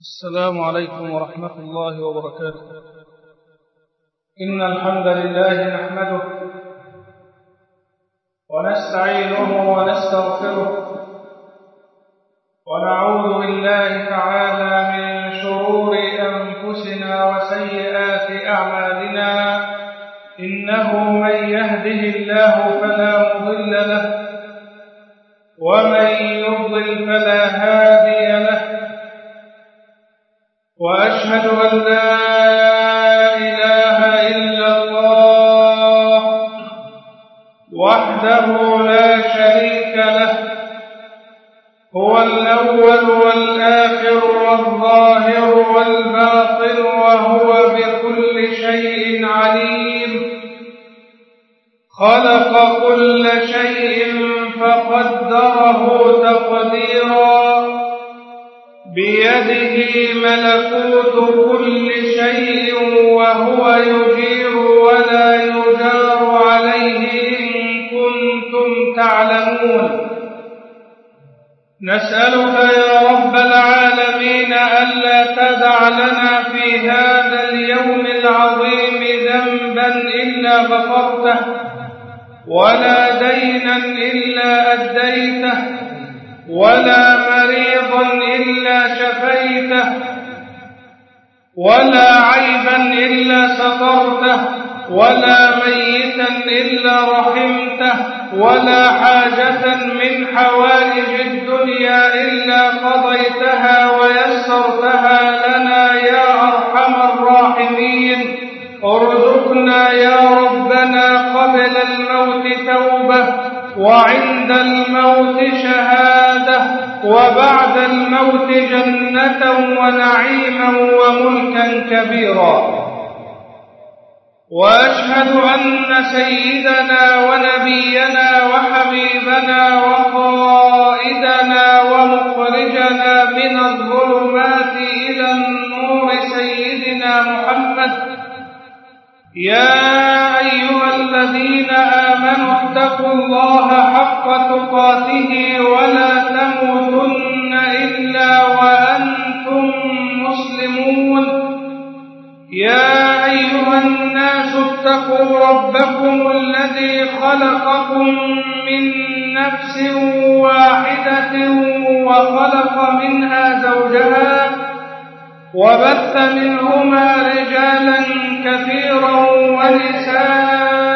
السلام عليكم ورحمة الله وبركاته. إن الحمد لله نحمده ونستعينه ونستغفره ونعوذ بالله تعالى من شرور أنفسنا وسيئات أعمالنا. إنه من يهده الله فلا مضل له ومن يضلل فلا هادي وأشهد أن لا إله إلا الله وحده لا شريك له هو الأول والآخر والظاهر والباطن وهو بكل شيء عليم. خلق كل شيء فقدره تقديرا بيده ملكوت كل شيء وهو يجير ولا يجار عليه إن كنتم تعلمون. نسألك يا رب العالمين ألا تدع لنا في هذا اليوم العظيم ذنبا إلا غفرته ولا دينا إلا أديته ولا مريضا إلا شفيته ولا عيبا إلا سترته ولا ميتا إلا رحمته ولا حاجة من حوائج الدنيا إلا قضيتها ويسرتها لنا يا أرحم الراحمين. ارزقنا يا ربنا قبل الموت توبة وعند الموت وبعد الموت جنة ونعيما وملكا كبيرا. وأشهد أن سيدنا ونبينا وحبيبنا وقائدنا ومخرجنا من الظلمات إلى النور سيدنا محمد. يا أيها الذين آمنوا اتقوا الله حق تقاته ولا تموتن إلا وأنتم مسلمون. يا أيها الناس اتقوا ربكم الذي خلقكم من نفس واحدة وخلق منها زوجها وبث منهما رجالا كثيرا ونساء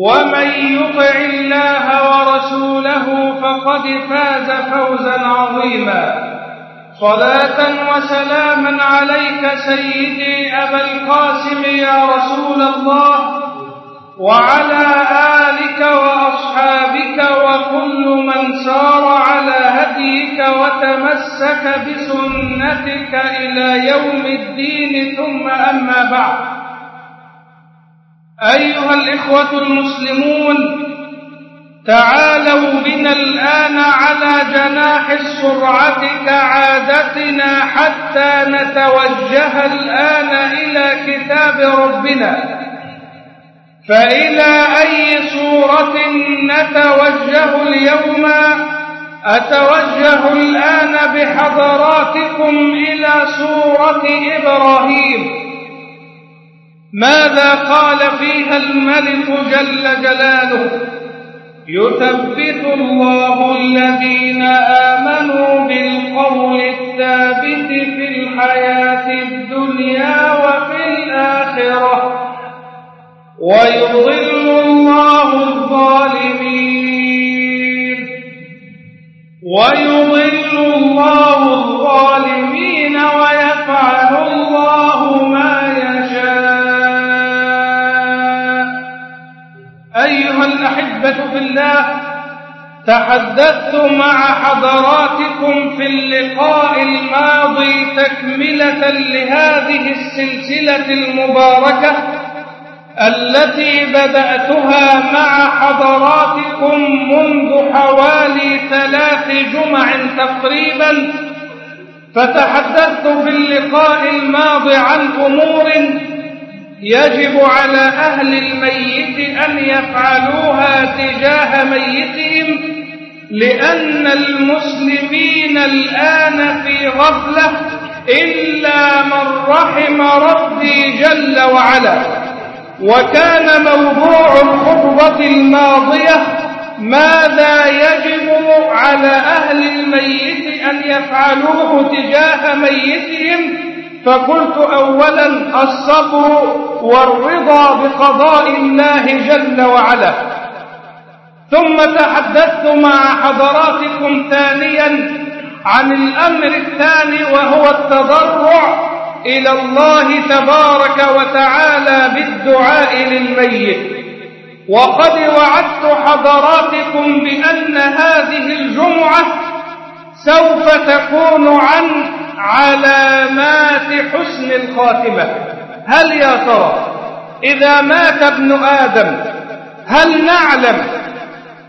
ومن يطع الله ورسوله فقد فاز فوزا عظيما. صلاة وسلاما عليك سيدي أبا القاسم يا رسول الله وعلى آلك وأصحابك وكل من سار على هديك وتمسك بسنتك إلى يوم الدين ثم أما بعد. أيها الإخوة المسلمون تعالوا بنا الآن على جناح السرعة كعادتنا حتى نتوجه الآن إلى كتاب ربنا. فإلى أي صورة نتوجه اليوم؟ أتوجه الآن بحضراتكم إلى سورة إبراهيم. ماذا قال فيها الملك جل جلاله؟ يثبت الله الذين آمنوا بالقول الثابت في الحياة الدنيا وفي الآخرة. ويضل الله الظالمين. ويضل الله الظالمين. في الله. تحدثت مع حضراتكم في اللقاء الماضي تكملة لهذه السلسلة المباركة التي بدأتها مع حضراتكم منذ حوالي ثلاث جمع تقريبا. فتحدثت في اللقاء الماضي عن أمور يجب على أهل الميت أن يفعلوها تجاه ميتهم لأن المسلمين الآن في غفلة إلا من رحم ربي جل وعلا. وكان موضوع الخطبة الماضية ماذا يجب على أهل الميت أن يفعلوه تجاه ميتهم؟ فقلت أولا الصبر والرضا بقضاء الله جل وعلا. ثم تحدثت مع حضراتكم ثانيا عن الأمر الثاني وهو التضرع إلى الله تبارك وتعالى بالدعاء للميت. وقد وعدت حضراتكم بأن هذه الجمعة سوف تكون عن علامات حسن الخاتمة. هل يا ترى إذا مات ابن آدم هل نعلم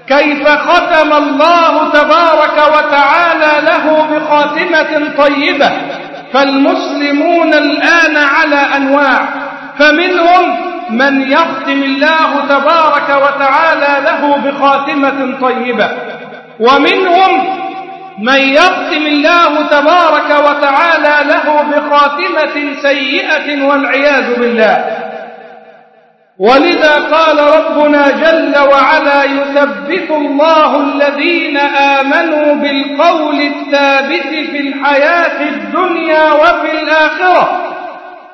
كيف ختم الله تبارك وتعالى له بخاتمة طيبة؟ فالمسلمون الآن على أنواع. فمنهم من يختم الله تبارك وتعالى له بخاتمة طيبة ومنهم من يختم الله تبارك وتعالى له بخاتمة سيئة والعياذ بالله. ولذا قال ربنا جل وعلا يثبت الله الذين آمنوا بالقول الثابت في الحياة الدنيا وفي الآخرة.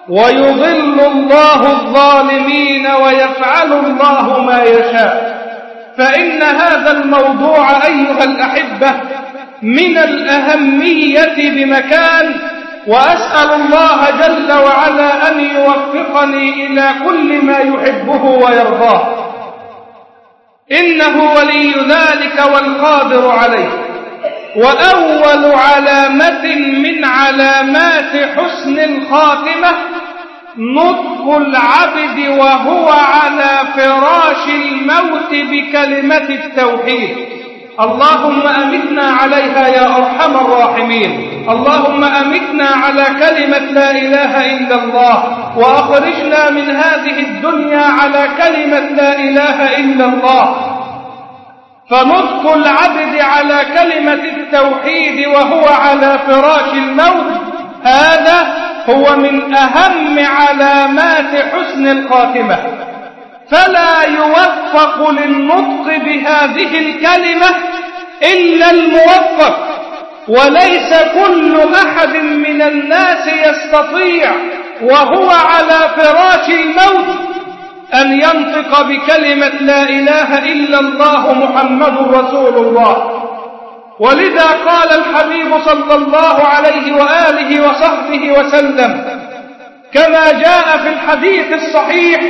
ويضل الله الظالمين ويفعل الله ما يشاء. فإن هذا الموضوع أيها الأحبة من الأهمية بمكان وأسأل الله جل وعلا أن يوفقني إلى كل ما يحبه ويرضاه. إنه ولي ذلك والقادر عليه. وأول علامة من علامات حسن الخاتمة نطق العبد وهو على فراش الموت بكلمة التوحيد. اللهم أمتنا عليها يا أرحم الراحمين. اللهم أمتنا على كلمة لا إله إلا الله وأخرجنا من هذه الدنيا على كلمة لا إله إلا الله. فنطق العبد على كلمة التوحيد وهو على فراش الموت. هذا هو من أهم علامات حسن الخاتمة. فلا يوفق للنطق بهذه الكلمة إلا الموفق وليس كل أحد من الناس يستطيع وهو على فراش الموت أن ينطق بكلمة لا إله إلا الله محمد رسول الله. ولذا قال الحبيب صلى الله عليه وآله وصحبه وسلم كما جاء في الحديث الصحيح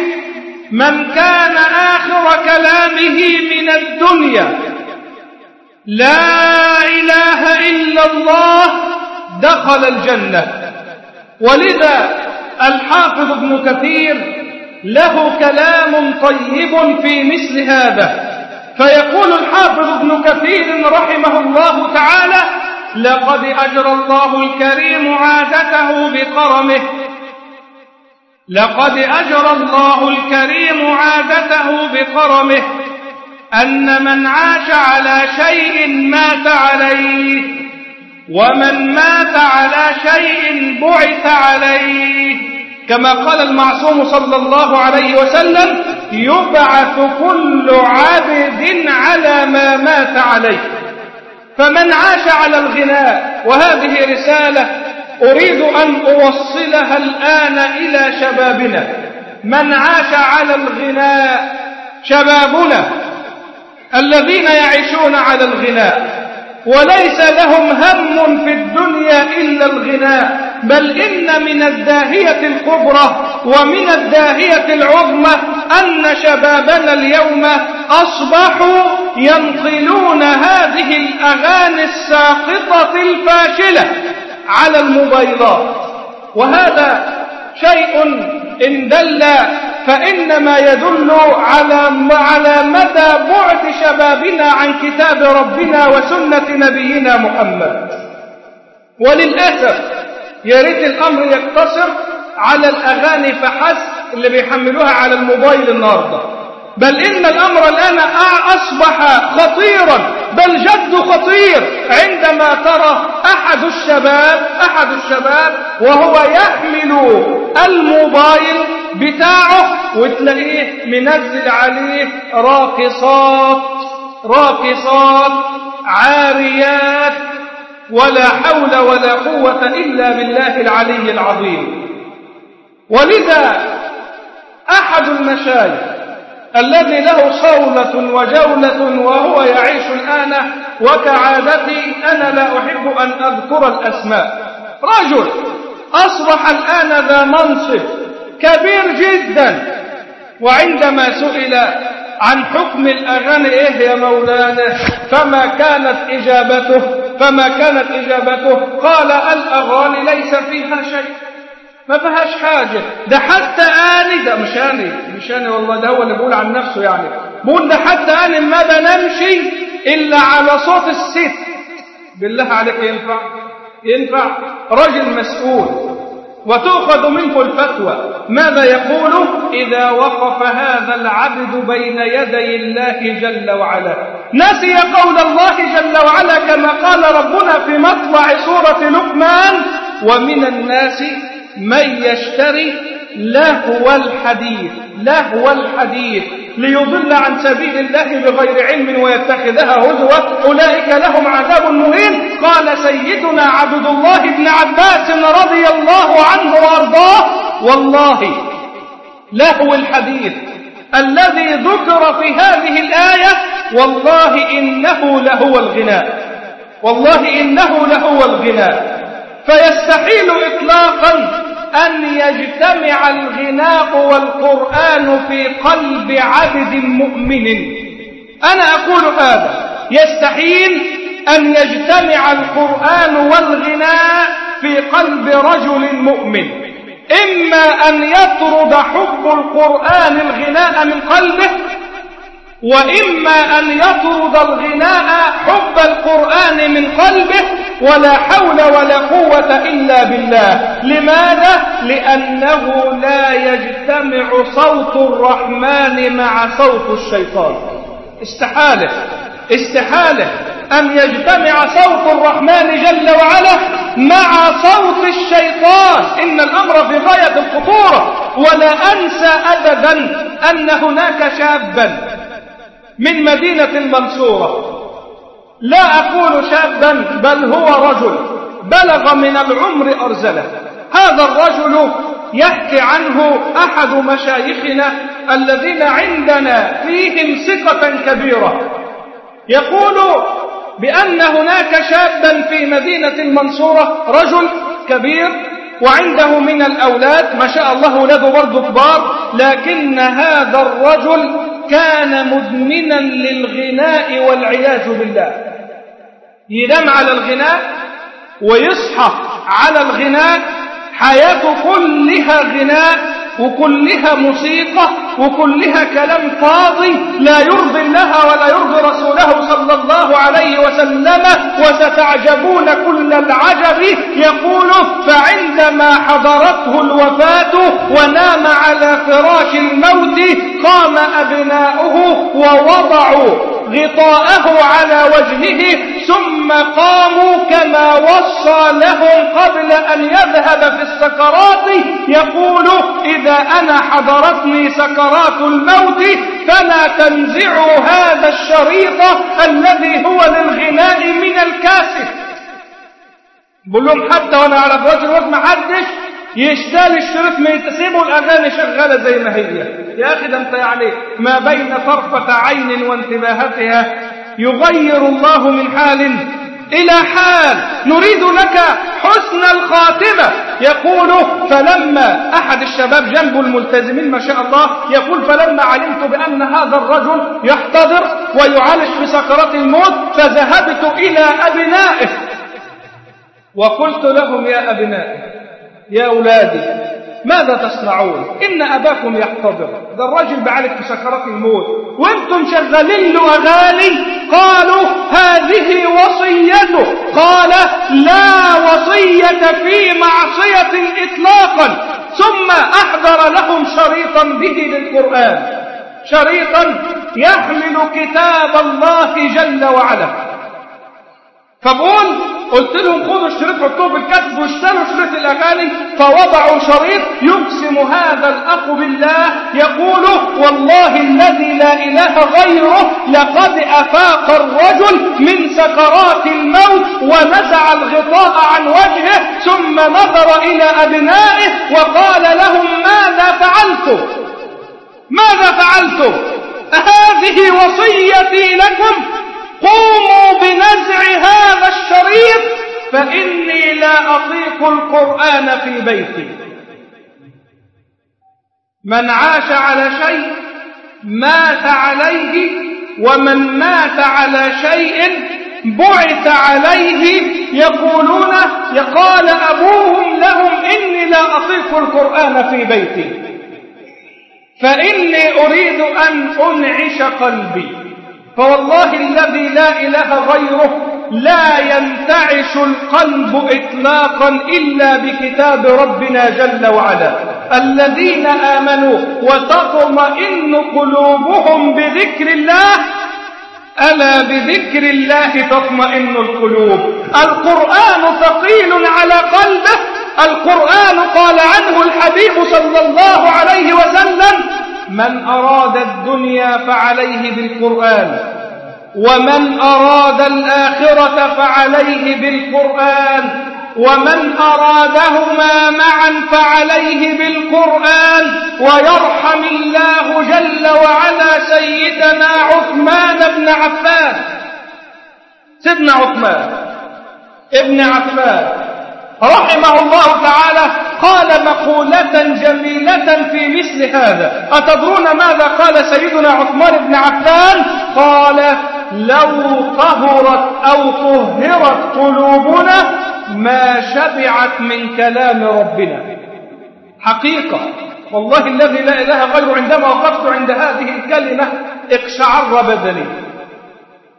من كان آخر كلامه من الدنيا. لا إله إلا الله دخل الجنة. ولذا الحافظ ابن كثير له كلام طيب في مثل هذا. فيقول الحافظ ابن كثير رحمه الله تعالى لقد أجرى الله الكريم عادته بكرمه لقد أجرى الله الكريم عادته بكرمه أن من عاش على شيء مات عليه ومن مات على شيء بعث عليه. كما قال المعصوم صلى الله عليه وسلم يبعث كل عبد على ما مات عليه. فمن عاش على الغناء وهذه رسالة أريد أن أوصلها الآن إلى شبابنا. من عاش على الغناء شبابنا. الذين يعيشون على الغناء. وليس لهم هم في الدنيا إلا الغناء. بل إن من الداهية الكبرى ومن الداهية العظمى أن شبابنا اليوم أصبحوا ينقلون هذه الأغاني الساقطة الفاشلة. على الموبايلات وهذا شيء إن دل فإنما يدل على على مدى بعد شبابنا عن كتاب ربنا وسنة نبينا محمد. وللأسف يا ريت الأمر يقتصر على الأغاني فحسب اللي بيحملوها على الموبايل النهارده. بل إن الأمر الآن أصبح خطيرا بل جد خطير عندما ترى أحد الشباب أحد الشباب وهو يحمل الموبايل بتاعه وتلاقيه منزل عليه راقصات راقصات عاريات ولا حول ولا قوة إلا بالله العلي العظيم. ولذا أحد المشايخ الذي له صولة وجولة وهو يعيش الآن وكعادتي أنا لا أحب أن أذكر الأسماء. رجل أصبح الآن ذا منصب كبير جدا. وعندما سئل عن حكم الأغاني إيه يا مولانا؟ فما كانت إجابته؟ فما كانت إجابته؟ قال الأغاني ليس فيها شيء. ما فيهاش حاجة. ده حتى آني ده مش آني مش آني والله ده هو اللي بيقول عن نفسه يعني. بيقول ده حتى آني ما بنمشي إلا على صوت الست. بالله عليك ينفع؟ ينفع؟ رجل مسؤول. وتؤخذ منه الفتوى. ماذا يقول؟ إذا وقف هذا العبد بين يدي الله جل وعلا. نسي قول الله جل وعلا كما قال ربنا في مطلع سورة لقمان ومن الناس من يشتري لهو الحديث لهو الحديث. ليضل عن سبيل الله بغير علم ويتخذها هزوا. أولئك لهم عذاب مهين. قال سيدنا عبد الله بن عباس رضي الله عنه وأرضاه والله لهو الحديث الذي ذكر في هذه الآية والله إنه لهو الغناء والله إنه لهو الغناء فيستحيل إطلاقا أن يجتمع الغناء والقرآن في قلب عبد مؤمن. أنا أقول هذا. يستحيل أن يجتمع القرآن والغناء في قلب رجل مؤمن. إما أن يطرد حب القرآن الغناء من قلبه وإما أن يطرد الغناء حب القرآن من قلبه ولا حول ولا قوة إلا بالله. لماذا؟ لأنه لا يجتمع صوت الرحمن مع صوت الشيطان. استحالة. استحالة. أن يجتمع صوت الرحمن جل وعلا مع صوت الشيطان. إن الأمر في غاية الخطورة. ولا أنسى أبدا أن هناك شابا من مدينة المنصورة لا أقول شابا بل هو رجل بلغ من العمر أرزله. هذا الرجل يحكي عنه أحد مشايخنا الذين عندنا فيهم ثقة كبيرة. يقول بأن هناك شابا في مدينة المنصورة رجل كبير وعنده من الأولاد ما شاء الله ولاده برضه كبار لكن هذا الرجل كان مدمنا للغناء والعياذ بالله. ينام على الغناء ويصحى على الغناء. حياته كلها غناء وكلها موسيقى. وكلها كلام فاضي لا يرضي الله ولا يرضي رسوله صلى الله عليه وسلم وستعجبون كل العجب. يقول فعندما حضرته الوفاة ونام على فراش الموت قام أبناؤه ووضعوا غطاءه على وجهه ثم قاموا كما وصى لهم قبل أن يذهب في السكرات. يقول إذا أنا حضرتني سكرات الموت فلا تنزعوا هذا الشريط الذي هو للغناء من الكاسف. بقول لهم حتى وأنا على فراش الوقت ما حدش يشتري الشريط ما يتسيبوا الأغاني شغالة زي ما هي. يا أخي ده أنت يعني ما بين طرفة عين وانتباهتها يغير الله من حال إلى حال نريد لك حسن الخاتمة. يقول فلما أحد الشباب جنب الملتزمين ما شاء الله يقول فلما علمت بأن هذا الرجل يحتضر ويعالج في سكرات الموت فذهبت إلى أبنائه. وقلت لهم يا أبنائي يا أولادي ماذا تصنعون؟ إن أباكم يحتضر. ده الرجل بعالج في سكرات الموت وأنتم شغالين له أغاني قالوا هذه وصيته. قال لا وصية في معصية إطلاقا. ثم أحضر لهم شريطا به للقرآن. شريطا يحمل كتاب الله جل وعلا. فبقول قلت لهم خذوا الشريط حطوه في الكتب واشتروا شريط الأغاني فوضعوا شريط يقسم هذا الأخ بالله يقول والله الذي لا إله غيره لقد أفاق الرجل من سكرات الموت ونزع الغطاء عن وجهه ثم نظر إلى أبنائه وقال لهم ماذا فعلتم؟ ماذا فعلتم؟ هذه وصيتي لكم قوموا بنزع هذا الشريط فإني لا أطيق القرآن في بيتي. من عاش على شيء مات عليه ومن مات على شيء بعث عليه يقولون قال أبوهم لهم إني لا أطيق القرآن في بيتي. فإني أريد أن أنعش قلبي. فوالله الذي لا إله غيره لا ينتعش القلب إطلاقا إلا بكتاب ربنا جل وعلا. الذين آمنوا وتطمئن قلوبهم بذكر الله ألا بذكر الله تطمئن القلوب. القرآن ثقيل على قلبه القرآن قال عنه الحبيب صلى الله عليه وسلم من أراد الدنيا فعليه بالقرآن ومن أراد الآخرة فعليه بالقرآن ومن أرادهما معا فعليه بالقرآن. ويرحم الله جل وعلا سيدنا عثمان بن عفان. سيدنا عثمان ابن عفان. رحمه الله تعالى قال مقولة جميلة في مثل هذا. أتدرون ماذا قال سيدنا عثمان بن عفان؟ قال لو طهرت أو طهرت قلوبنا ما شبعت من كلام ربنا. حقيقة والله الذي لا إله غيره عندما وقفت عند هذه الكلمة اقشعر بدني.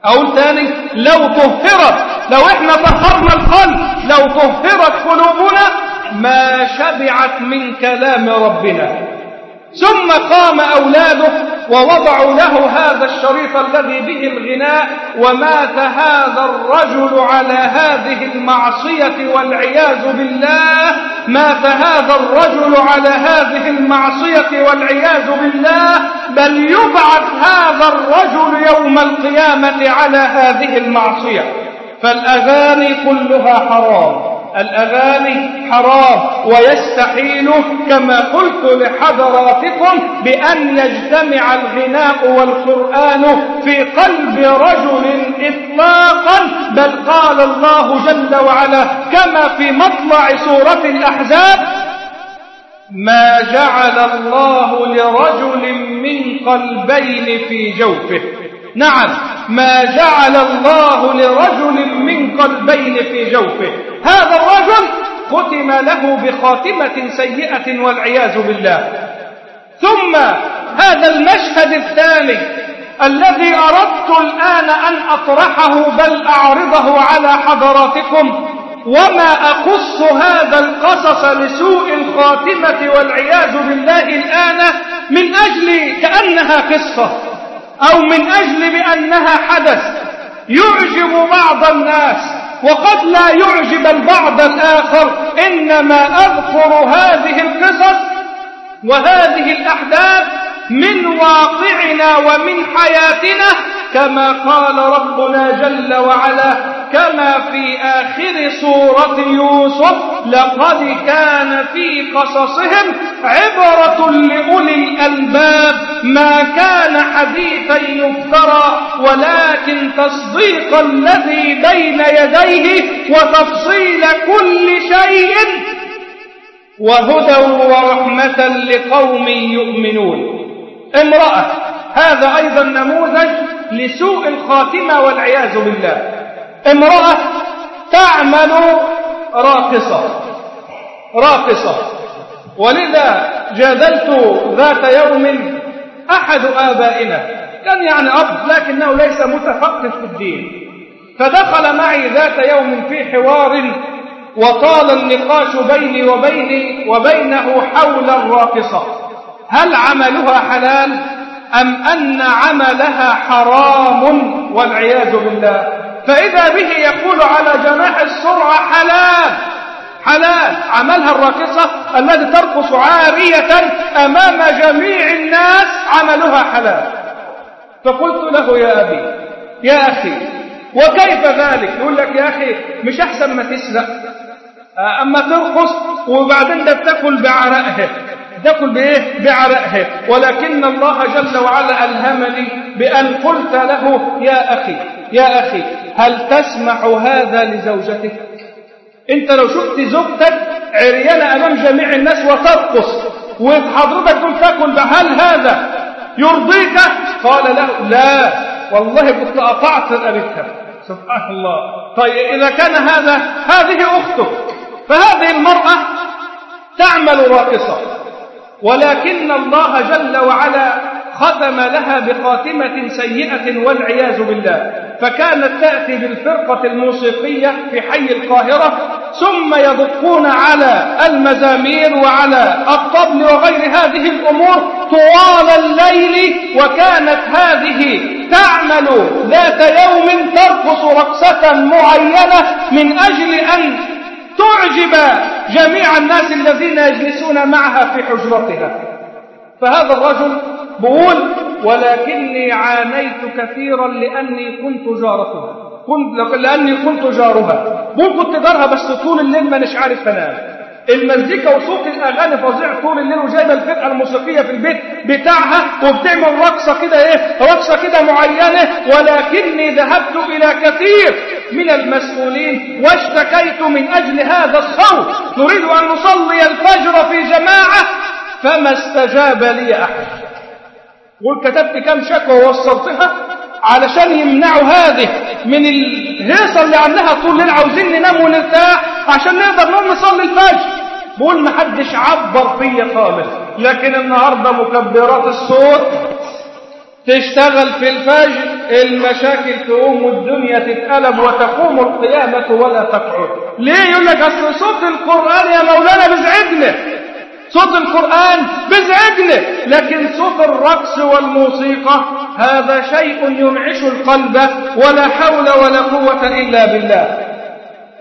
أقول تاني لو طهرت لو إحنا طهرنا القلب لو طهرت قلوبنا ما شبعت من كلام ربنا. ثم قام أولاده ووضعوا له هذا الشريط الذي به الغناء ومات هذا الرجل على هذه المعصية والعياذ بالله. مات هذا الرجل على هذه المعصية والعياذ بالله. بل يبعث هذا الرجل يوم القيامة على هذه المعصية. فالأغاني كلها حرام. الأغاني حرام ويستحيل كما قلت لحضراتكم بأن يجتمع الغناء والقرآن في قلب رجل إطلاقا. بل قال الله جل وعلا كما في مطلع سورة الأحزاب ما جعل الله لرجل من قلبين في جوفه. نعم ما جعل الله لرجل من قلبين في جوفه. هذا الرجل ختم له بخاتمة سيئة والعياذ بالله. ثم هذا المشهد الثاني الذي أردت الآن أن أطرحه بل أعرضه على حضراتكم. وما أقص هذا القصص لسوء الخاتمة والعياذ بالله الآن من أجل كأنها قصة. أو من أجل بأنها حدث. يعجب بعض الناس وقد لا يعجب البعض الآخر إنما أذكر هذه القصص وهذه الأحداث من واقعنا ومن حياتنا كما قال ربنا جل وعلا كما في آخر سورة يوسف لقد كان في قصصهم عبرة لأولي الألباب ما كان حديثا يفترى ولكن تصديق الذي بين يديه وتفصيل كل شيء وهدى ورحمة لقوم يؤمنون. امرأة هذا أيضا نموذج لسوء الخاتمة والعياذ بالله. امرأة تعمل راقصة. راقصة. ولذا جادلت ذات يوم أحد آبائنا. كان يعني أب لكنه ليس متفقه في الدين. فدخل معي ذات يوم في حوار وطال النقاش بيني وبيني وبينه حول الراقصة. هل عملها حلال؟ أم أن عملها حرام والعياذ بالله. فإذا به يقول على جناح السرعة حلال حلال. عملها الراقصة التي ترقص عارية أمام جميع الناس عملها حلال. فقلت له يا أبي يا أخي وكيف ذلك؟ يقول لك يا أخي مش أحسن ما تسرق. أما ترقص وبعدين ده بعرقها تاكل بإيه؟ بعرقها ولكن الله جل وعلا ألهمني بأن قلت له يا أخي يا أخي هل تسمح هذا لزوجتك؟ أنت لو شفت زوجتك عريانة أمام جميع الناس وترقص وحضرتك تقول تاكل هل هذا يرضيك؟ قال له لا. والله كنت قطعت رقبتها سبحان الله. طيب إذا كان هذا هذه أختك فهذه المرأة تعمل راقصة ولكن الله جل وعلا ختم لها بخاتمة سيئة والعياذ بالله. فكانت تأتي بالفرقة الموسيقية في حي القاهرة ثم يدقون على المزامير وعلى الطبل وغير هذه الأمور طوال الليل وكانت هذه تعمل ذات يوم ترقص رقصة معينة من أجل أن تعجب جميع الناس الذين يجلسون معها في حجرتها. فهذا الرجل بقول ولكني عانيت كثيرا لأني كنت جارتها. كنت لأني كنت جارها. بقول كنت جارها بس طول الليل ما نش عارف أنام المزيكا وصوت الأغاني فظيع طول الليل وجايبة الفرقة الموسيقية في البيت بتاعها وبتعمل رقصة كده إيه رقصة كده معينة ولكني ذهبت إلى كثير من المسؤولين واشتكيت من أجل هذا الصوت. نريد أن نصلي الفجر في جماعة فما استجاب لي أحد. وكتبت كم شكوى ووصلتها علشان يمنعوا هذه من الهيصة اللي عاملاها طول الليل عاوزين ننام ونرتاح عشان نقدر نقوم نصلي الفجر. بقول ما حدش عبر فيا خالص. لكن النهارده مكبرات الصوت تشتغل في الفجر المشاكل تقوم والدنيا تتقلب وتقوم القيامة ولا تقعد. ليه يقول لك أصل صوت القرآن يا مولانا بزعجنا صوت القرآن بزعجنا لكن صوت الرقص والموسيقى هذا شيء ينعش القلب ولا حول ولا قوة إلا بالله.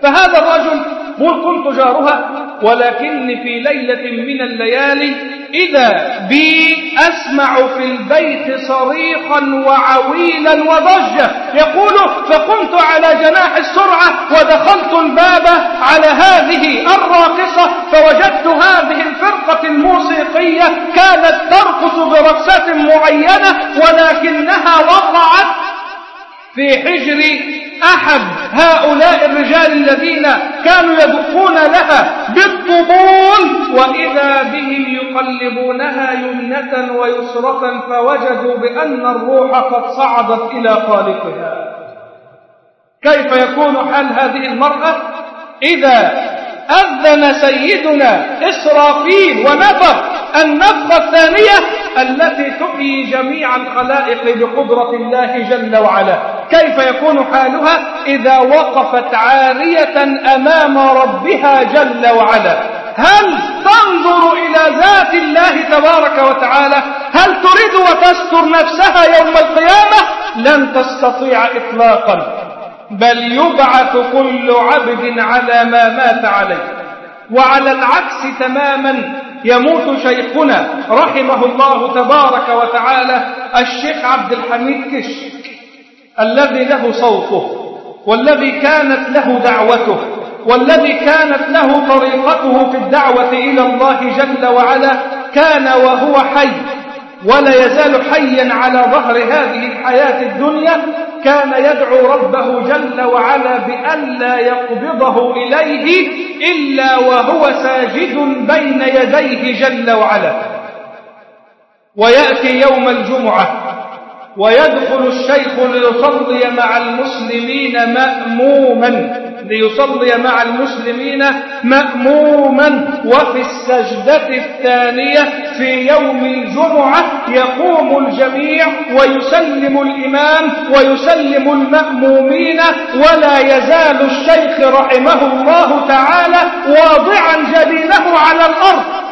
فهذا الرجل قل كنت جارها ولكن في ليلة من الليالي إذا بي أسمع في البيت صريخا وعويلا وضجة يقول فقمت على جناح السرعة ودخلت الباب على هذه الراقصة فوجدت هذه الفرقة الموسيقية كانت ترقص برقصات معينة ولكنها وقعت في حجر أحد هؤلاء الرجال الذين كانوا يدقون لها بالطبول وإذا بهم يقلبونها يمنة ويسرة فوجدوا بأن الروح قد صعدت إلى خالقها. كيف يكون حال هذه المرأة؟ إذا أذن سيدنا إسرافيل ونفخ النفخة الثانية التي تحيي جميع الخلائق بقدرة الله جل وعلا. كيف يكون حالها إذا وقفت عارية أمام ربها جل وعلا؟ هل تنظر إلى ذات الله تبارك وتعالى؟ هل تريد وتستر نفسها يوم القيامة؟ لن تستطيع إطلاقا. بل يبعث كل عبد على ما مات عليه. وعلى العكس تماما يموت شيخنا رحمه الله تبارك وتعالى الشيخ عبد الحميد كش. الذي له صوته والذي كانت له دعوته والذي كانت له طريقته في الدعوة إلى الله جل وعلا كان وهو حي ولا يزال حيا على ظهر هذه الحياة الدنيا كان يدعو ربه جل وعلا بألا يقبضه إليه إلا وهو ساجد بين يديه جل وعلا. ويأتي يوم الجمعة ويدخل الشيخ ليصلي مع المسلمين مأموما ليصلي مع المسلمين مأموما. وفي السجدة الثانية في يوم الجمعة يقوم الجميع ويسلم الإمام ويسلم المأمومين ولا يزال الشيخ رحمه الله تعالى واضعا جبينه على الأرض.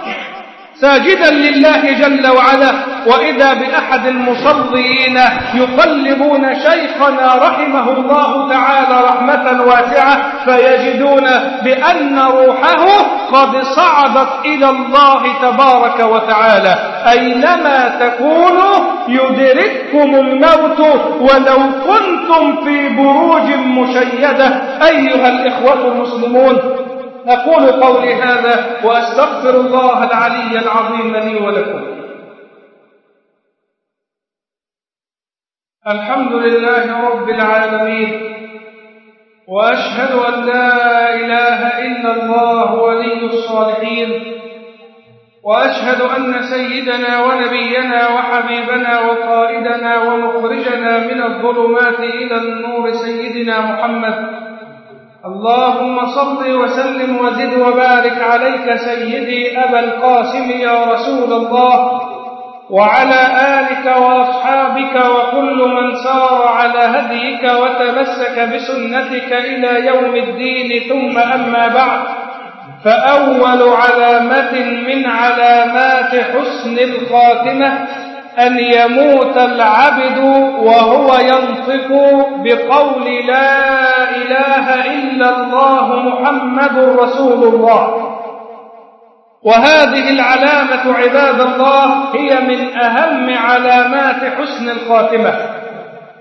ساجدا لله جل وعلا. وإذا بأحد المصلين يقلبون شيخنا رحمه الله تعالى رحمة واسعة فيجدون بأن روحه قد صعدت إلى الله تبارك وتعالى. أينما تكونوا يدرككم الموت ولو كنتم في بروج مشيدة. أيها الإخوة المسلمون أقول قولي هذا وأستغفر الله العلي العظيم لي ولكم. الحمد لله رب العالمين وأشهد أن لا إله إلا الله ولي الصالحين وأشهد أن سيدنا ونبينا وحبيبنا وقائدنا ومخرجنا من الظلمات إلى النور سيدنا محمد اللهم صل وسلم وزد وبارك عليك سيدي أبا القاسم يا رسول الله وعلى آلك وأصحابك وكل من سار على هديك وتمسك بسنتك إلى يوم الدين ثم أما بعد. فأول علامة من علامات حسن الخاتمة أن يموت العبد وهو ينطق بقول لا إله إلا الله محمد رسول الله. وهذه العلامة عباد الله هي من أهم علامات حسن الخاتمة.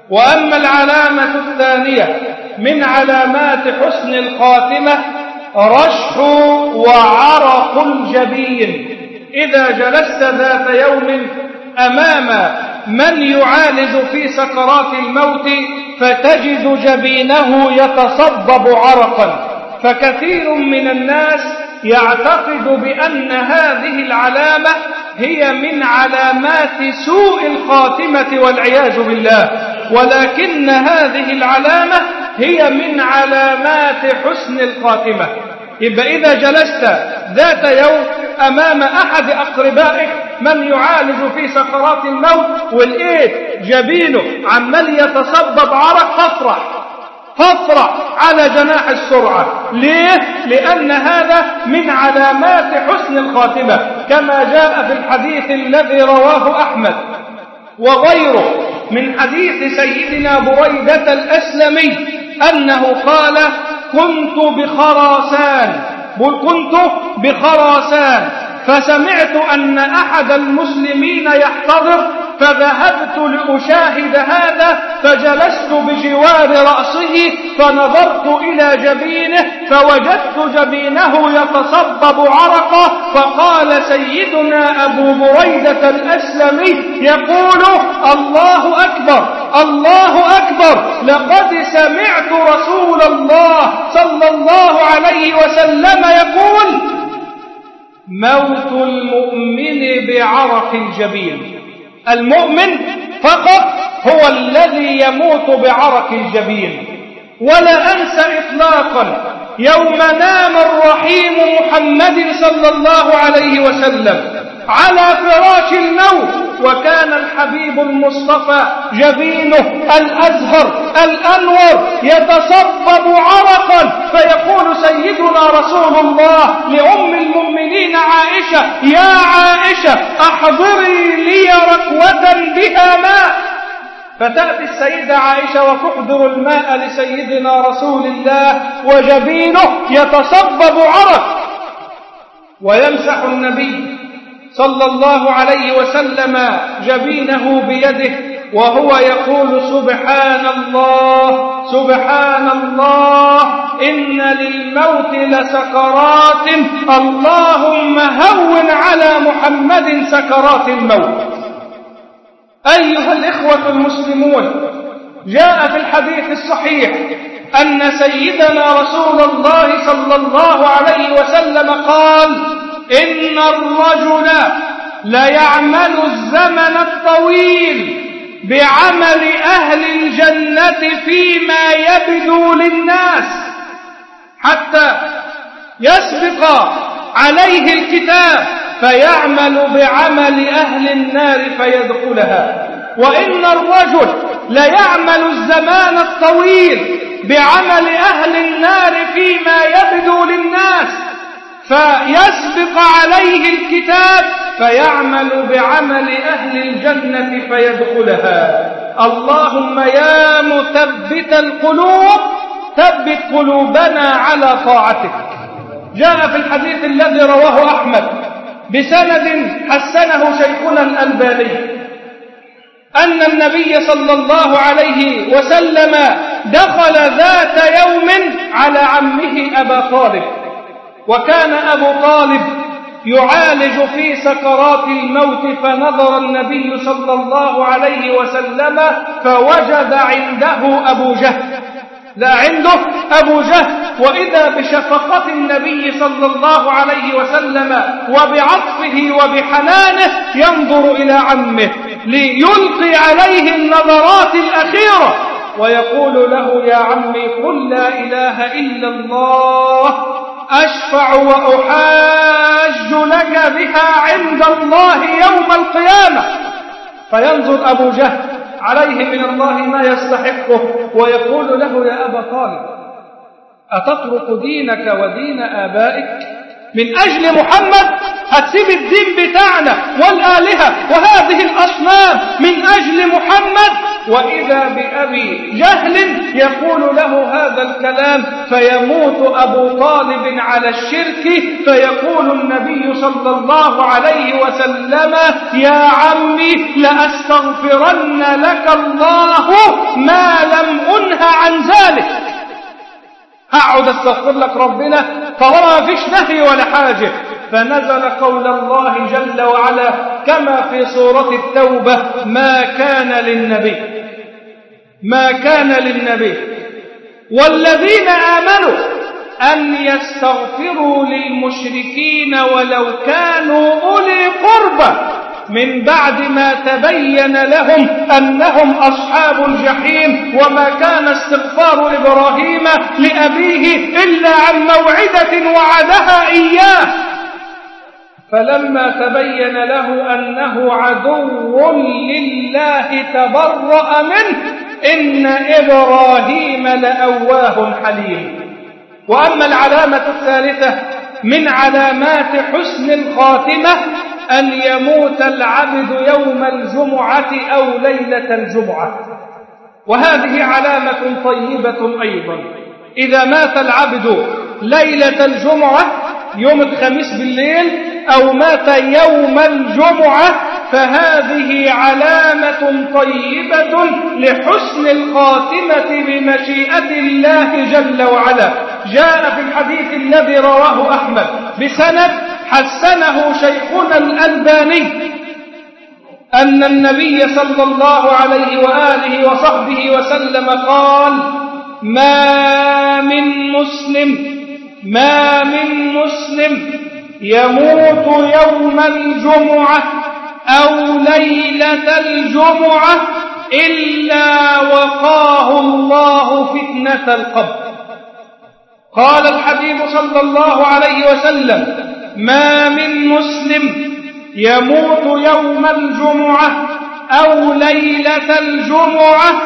وأما العلامة الثانية من علامات حسن الخاتمة رشح وعرق الجبين. إذا جلست ذات يوم أمام من يعالج في سكرات الموت فتجد جبينه يتصبب عرقا. فكثير من الناس يعتقد بأن هذه العلامة هي من علامات سوء الخاتمة والعياذ بالله. ولكن هذه العلامة هي من علامات حسن الخاتمة. يبقى إذا جلست ذات يوم أمام أحد أقربائك من يعالج في سكرات الموت والإيه جبينه عمال يتصبب عرق فافرح فافرح على جناح السرعة. ليه؟ لأن هذا من علامات حسن الخاتمة كما جاء في الحديث الذي رواه أحمد. وغيره من حديث سيدنا بريدة الأسلمي أنه قال كنت بخراسان. كنت بخراسان. فسمعت أن أحد المسلمين يحتضر فذهبت لأشاهد هذا فجلست بجوار رأسه فنظرت إلى جبينه فوجدت جبينه يتصبب عرقا فقال سيدنا أبو بريدة الأسلمي يقول الله أكبر الله أكبر لقد سمعت رسول الله صلى الله عليه وسلم يقول موت المؤمن بعرق الجبين. المؤمن فقط هو الذي يموت بعرق الجبين. ولا أنسى إطلاقا. يوم نام الرحيم محمد صلى الله عليه وسلم. على فراش الموت وكان الحبيب المصطفى جبينه الأزهر الأنور يتصبب عرقا فيقول سيدنا رسول الله لأم المؤمنين عائشة يا عائشة أحضري لي ركوة بها ماء. فتأتي السيدة عائشة وتحضر الماء لسيدنا رسول الله وجبينه يتصبب عرق ويمسح النبي. صلى الله عليه وسلم جبينه بيده وهو يقول سبحان الله سبحان الله إن للموت لسكرات اللهم هون على محمد سكرات الموت. أيها الإخوة المسلمون جاء في الحديث الصحيح أن سيدنا رسول الله صلى الله عليه وسلم قال إن الرجل ليعمل الزمن الطويل بعمل أهل الجنة فيما يبدو للناس حتى يسبق عليه الكتاب فيعمل بعمل أهل النار فيدخلها. وإن الرجل ليعمل الزمان الطويل بعمل أهل النار فيما يبدو للناس فيسبق عليه الكتاب فيعمل بعمل أهل الجنة فيدخلها. اللهم يا مثبت القلوب ثبت قلوبنا على طاعتك. جاء في الحديث الذي رواه أحمد بسند حسنه شيخنا الألباني أن النبي صلى الله عليه وسلم دخل ذات يوم على عمه أبا طالب. وكان أبو طالب يعالج في سكرات الموت فنظر النبي صلى الله عليه وسلم فوجد عنده أبو جهل. لا عنده أبو جهل. وإذا بشفقة النبي صلى الله عليه وسلم وبعطفه وبحنانه ينظر إلى عمه ليلقي عليه النظرات الأخيرة ويقول له يا عمي قل لا إله إلا الله. أشفع وأحاج لك بها عند الله يوم القيامة. فينظر أبو جهل عليه من الله ما يستحقه ويقول له يا أبا طالب أتترك دينك ودين آبائك من أجل محمد؟ هتسيب الدين بتاعنا والآلهة وهذه الأصنام من أجل محمد. وإذا بأبي جهل يقول له هذا الكلام فيموت أبو طالب على الشرك فيقول النبي صلى الله عليه وسلم يا عمي لأستغفرن لك الله ما لم أنه عن ذلك. أقعد أستغفر لك ربنا طالما ما فيش نهي ولا حاجة. فنزل قول الله جل وعلا كما في سورة التوبة ما كان للنبي ما كان للنبي. والذين آمنوا أن يستغفروا للمشركين ولو كانوا أولي قربى من بعد ما تبين لهم أنهم أصحاب الجحيم وما كان استغفار إبراهيم لأبيه إلا عن موعدة وعدها إياه. فلما تبين له أنه عدو لله تبرأ منه إن إبراهيم لأواه حليم. وأما العلامة الثالثة من علامات حسن الخاتمة أن يموت العبد يوم الجمعة أو ليلة الجمعة. وهذه علامة طيبة أيضا. إذا مات العبد ليلة الجمعة يوم الخميس بالليل أو مات يوم الجمعة فهذه علامة طيبة لحسن الخاتمة بمشيئة الله جل وعلا. جاء في الحديث الذي رواه أحمد بسند حسنه شيخنا الألباني أن النبي صلى الله عليه وآله وصحبه وسلم قال ما من مسلم ما من مسلم يموت يوم الجمعة أو ليلة الجمعة إلا وقاه الله فتنة القبر. قال الحبيب صلى الله عليه وسلم ما من مسلم يموت يوم الجمعة أو ليلة الجمعة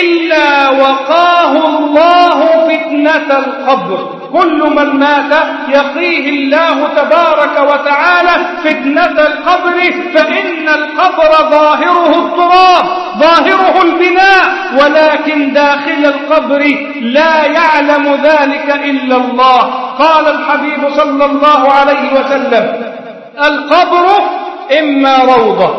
إلا وقاه الله فتنة القبر. كل من مات يقيه الله تبارك وتعالى فتنة القبر فإن القبر ظاهره التراب ظاهره البناء ولكن داخل القبر لا يعلم ذلك إلا الله. قال الحبيب صلى الله عليه وسلم القبر إما روضة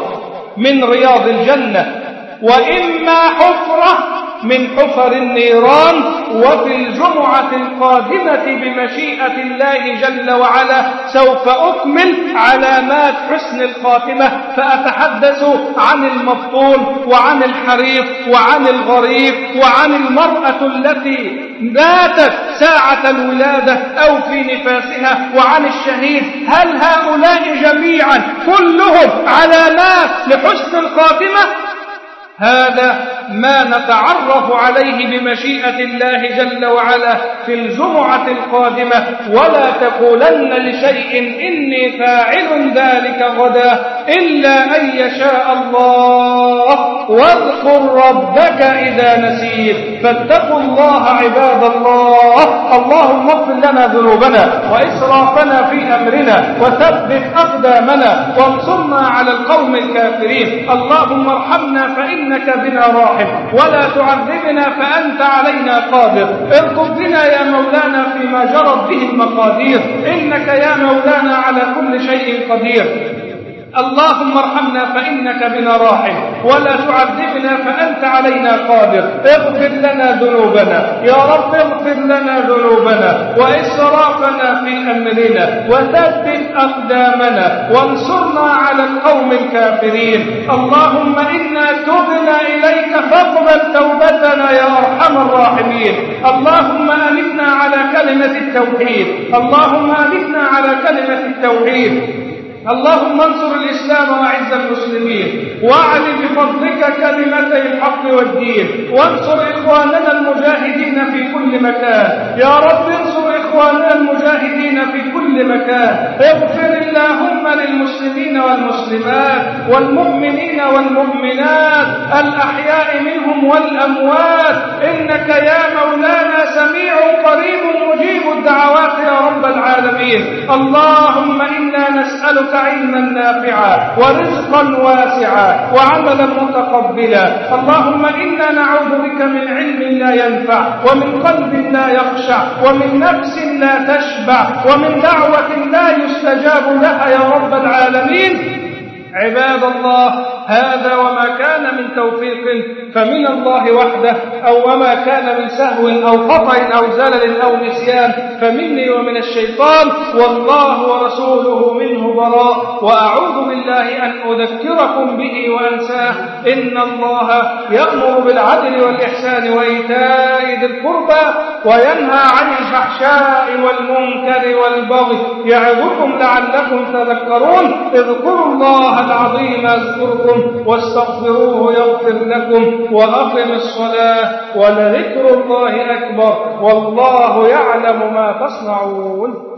من رياض الجنة وإما حفرة من حفر النيران وفي الجمعة القادمة بمشيئة الله جل وعلا سوف أكمل علامات حسن الخاتمة فأتحدث عن المبطون وعن الحريق وعن الغريب وعن المرأة التي ماتت ساعة الولادة أو في نفاسها وعن الشهيد. هل هؤلاء جميعا كلهم علامات لحسن الخاتمة؟ هذا ما نتعرف عليه بمشيئة الله جل وعلا في الجمعة القادمة ولا تقولن لشيء إني فاعل ذلك غدا إلا أن يشاء الله. واذكر ربك إذا نسيت. فاتقوا الله عباد الله. اللهم اغفر لنا ذنوبنا وإسرافنا في أمرنا وثبت أقدامنا وانصرنا على القوم الكافرين. اللهم ارحمنا فإنك بنا راحم. ولا تعذبنا فأنت علينا قادر. ارقب بنا يا مولانا فيما جرت به المقادير. إنك يا مولانا على كل شيء قدير. اللهم ارحمنا فإنك بنا راحم ولا تعذبنا فأنت علينا قادر. اغفر لنا ذنوبنا يا رب اغفر لنا ذنوبنا وإسرافنا في أمرنا وثبت أقدامنا وانصرنا على القوم الكافرين. اللهم إنا تبنا إليك فاقبل توبتنا يا أرحم الراحمين. اللهم أمتنا على كلمة التوحيد. اللهم أمتنا على كلمة التوحيد. اللهم انصر الإسلام وأعز المسلمين واعل بفضلك كلمتي الحق والدين وانصر إخواننا المجاهدين في كل مكان. يا رب انصر إخواننا المجاهدين في كل مكان. اغفر اللهم للمسلمين والمسلمات والمؤمنين والمؤمنات الأحياء منهم والأموات. إنك يا مولانا سميع قريب مجيب الدعوات يا رب العالمين. اللهم إنا نسألك علما نافعا ورزقا واسعا وعملا متقبلا. اللهم إنا نعوذ بك من علم لا ينفع ومن قلب لا يخشع ومن نفس لا تشبع ومن دعوة لا يستجاب لها يا رب العالمين. عباد الله هذا وما كان من توفيق فمن الله وحده أو وما كان من سهو أو خطأ أو زلل أو نسيان فمني ومن الشيطان والله ورسوله منه براء. وأعوذ بالله أن أذكركم به وأنساه. إن الله يأمر بالعدل والإحسان وإيتاء ذي القربى وينهى عن الفحشاء والمنكر والبغي. يعظكم لعلكم تذكرون. اذكروا الله العظيم اذكركم واستغفروه يغفر لكم وأقم الصلاة ولذكر الله أكبر والله يعلم ما تصنعون